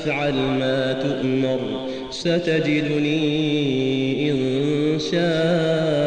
أبت أفعل ما تؤمر ستجدني إن شاء